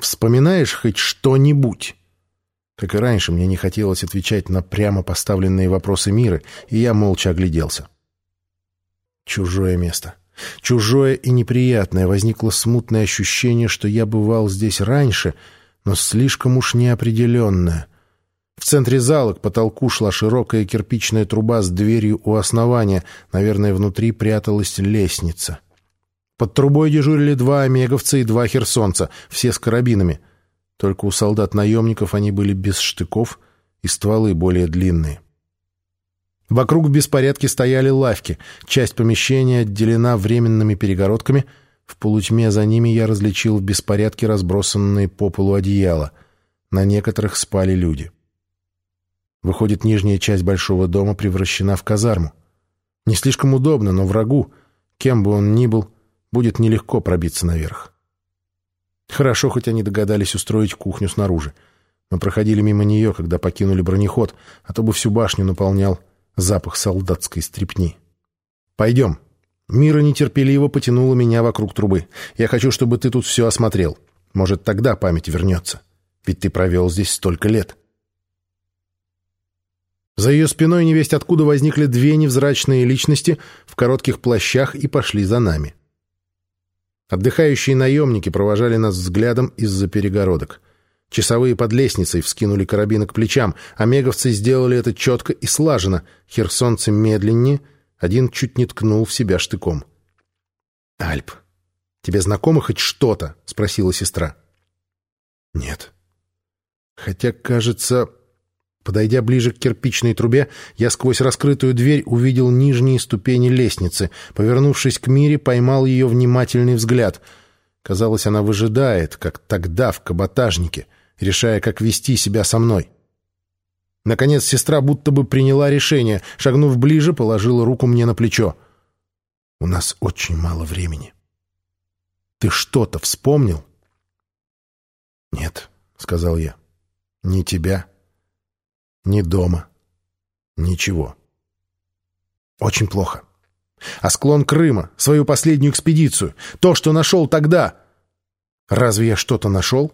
Вспоминаешь хоть что-нибудь?» Как и раньше, мне не хотелось отвечать на прямо поставленные вопросы мира, и я молча огляделся. Чужое место. Чужое и неприятное. Возникло смутное ощущение, что я бывал здесь раньше, но слишком уж неопределенное. В центре зала к потолку шла широкая кирпичная труба с дверью у основания. Наверное, внутри пряталась лестница. Под трубой дежурили два омеговца и два херсонца, все с карабинами. Только у солдат-наемников они были без штыков и стволы более длинные. Вокруг в беспорядке стояли лавки. Часть помещения отделена временными перегородками. В полутьме за ними я различил в беспорядке разбросанные по полу одеяла. На некоторых спали люди. Выходит, нижняя часть большого дома превращена в казарму. Не слишком удобно, но врагу, кем бы он ни был, будет нелегко пробиться наверх. Хорошо, хоть они догадались устроить кухню снаружи. Мы проходили мимо нее, когда покинули бронеход, а то бы всю башню наполнял запах солдатской стрепни. «Пойдем». Мира нетерпеливо потянула меня вокруг трубы. «Я хочу, чтобы ты тут все осмотрел. Может, тогда память вернется. Ведь ты провел здесь столько лет». За ее спиной невесть откуда возникли две невзрачные личности в коротких плащах и пошли за нами. Отдыхающие наемники провожали нас взглядом из-за перегородок. Часовые под лестницей вскинули карабины к плечам, а меговцы сделали это четко и слаженно, херсонцы медленнее, один чуть не ткнул в себя штыком. «Альп, тебе знакомо хоть что-то?» — спросила сестра. «Нет. Хотя, кажется, Подойдя ближе к кирпичной трубе, я сквозь раскрытую дверь увидел нижние ступени лестницы. Повернувшись к Мире, поймал ее внимательный взгляд. Казалось, она выжидает, как тогда в каботажнике, решая, как вести себя со мной. Наконец сестра будто бы приняла решение. Шагнув ближе, положила руку мне на плечо. «У нас очень мало времени». «Ты что-то вспомнил?» «Нет», — сказал я. «Не тебя, ни дома. Ничего. Очень плохо. А склон Крыма, свою последнюю экспедицию, то, что нашел тогда. Разве я что-то нашел?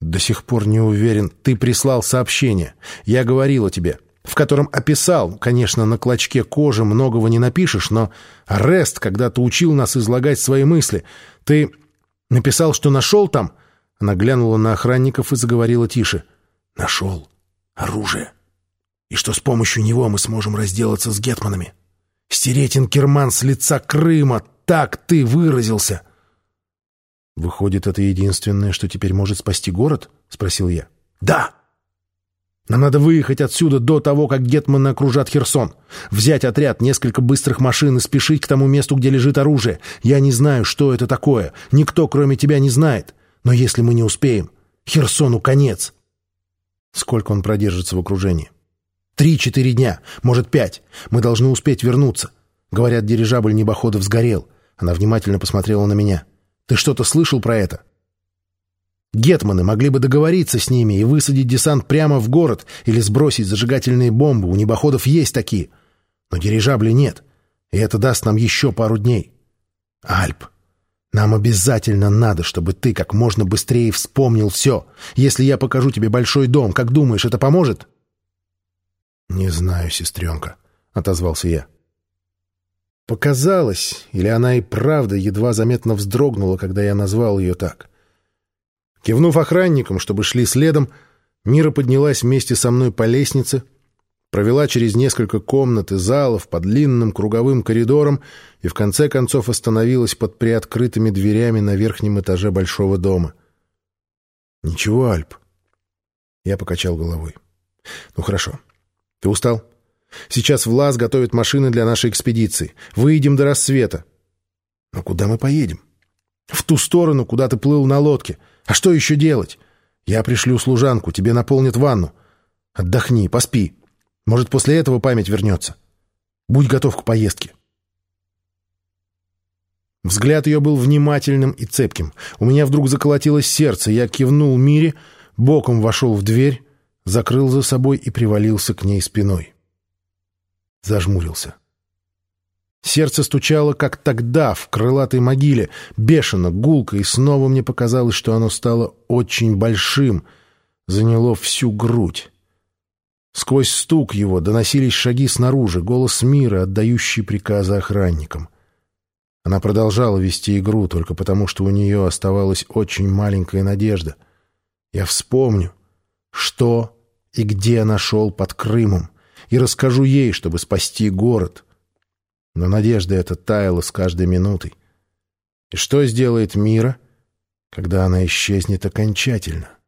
До сих пор не уверен. Ты прислал сообщение. Я говорил о тебе, в котором описал, конечно, на клочке кожи многого не напишешь, но Рест когда-то учил нас излагать свои мысли. Ты написал, что нашел там? Она глянула на охранников и заговорила тише. Нашел оружие. И что с помощью него мы сможем разделаться с гетманами. Стереть инкерман с лица Крыма. Так ты выразился. Выходит, это единственное, что теперь может спасти город? Спросил я. Да. Нам надо выехать отсюда до того, как гетманы окружат Херсон. Взять отряд, несколько быстрых машин и спешить к тому месту, где лежит оружие. Я не знаю, что это такое. Никто, кроме тебя, не знает. Но если мы не успеем, Херсону конец. Сколько он продержится в окружении? Три-четыре дня, может, пять. Мы должны успеть вернуться. Говорят, дирижабль небоходов сгорел. Она внимательно посмотрела на меня. Ты что-то слышал про это? Гетманы могли бы договориться с ними и высадить десант прямо в город или сбросить зажигательные бомбы. У небоходов есть такие. Но дирижабли нет. И это даст нам еще пару дней. Альп, нам обязательно надо, чтобы ты как можно быстрее вспомнил все. Если я покажу тебе большой дом, как думаешь, это поможет?» «Не знаю, сестренка», — отозвался я. Показалось, или она и правда едва заметно вздрогнула, когда я назвал ее так. Кивнув охранникам, чтобы шли следом, Мира поднялась вместе со мной по лестнице, провела через несколько комнат и залов по длинным круговым коридорам и в конце концов остановилась под приоткрытыми дверями на верхнем этаже большого дома. «Ничего, Альп». Я покачал головой. «Ну хорошо. Ты устал? Сейчас Влас готовит машины для нашей экспедиции. Выйдем до рассвета». «Но куда мы поедем?» «В ту сторону, куда ты плыл на лодке. А что еще делать? Я пришлю служанку, тебе наполнят ванну. Отдохни, поспи». Может, после этого память вернется. Будь готов к поездке. Взгляд ее был внимательным и цепким. У меня вдруг заколотилось сердце. Я кивнул Мире, боком вошел в дверь, закрыл за собой и привалился к ней спиной. Зажмурился. Сердце стучало, как тогда, в крылатой могиле, бешено, гулко, и снова мне показалось, что оно стало очень большим, заняло всю грудь. Сквозь стук его доносились шаги снаружи, голос мира, отдающий приказы охранникам. Она продолжала вести игру только потому, что у нее оставалась очень маленькая надежда. Я вспомню, что и где нашел под Крымом, и расскажу ей, чтобы спасти город. Но надежда эта таяла с каждой минутой. И что сделает мира, когда она исчезнет окончательно? —